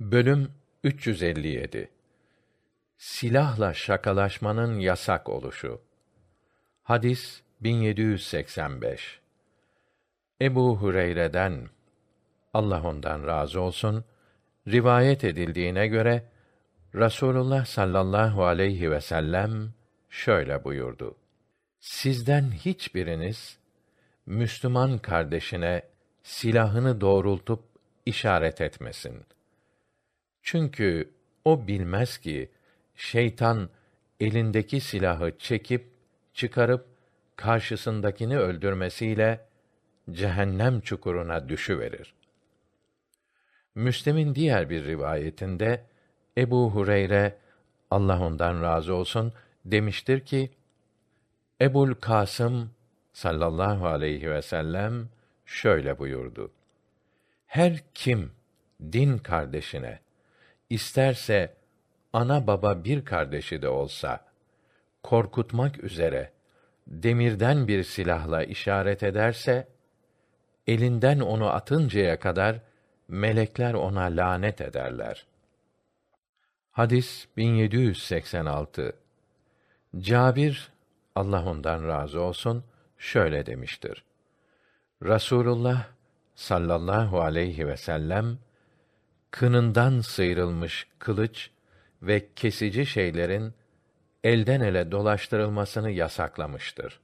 Bölüm 357 Silahla şakalaşmanın yasak oluşu. Hadis 1785. Ebu Hureyre'den Allah ondan razı olsun rivayet edildiğine göre Rasulullah sallallahu aleyhi ve sellem şöyle buyurdu. Sizden hiçbiriniz Müslüman kardeşine silahını doğrultup işaret etmesin. Çünkü o bilmez ki şeytan elindeki silahı çekip çıkarıp karşısındakini öldürmesiyle cehennem çukuruna düşüverir. Müslim'in diğer bir rivayetinde Ebu Hureyre Allah ondan razı olsun demiştir ki Ebul Kasım sallallahu aleyhi ve sellem şöyle buyurdu. Her kim din kardeşine isterse ana baba bir kardeşi de olsa korkutmak üzere demirden bir silahla işaret ederse elinden onu atıncaya kadar melekler ona lanet ederler. Hadis 1786. Cabir Allah ondan razı olsun şöyle demiştir. Rasulullah sallallahu aleyhi ve sellem kınından sıyrılmış kılıç ve kesici şeylerin elden ele dolaştırılmasını yasaklamıştır.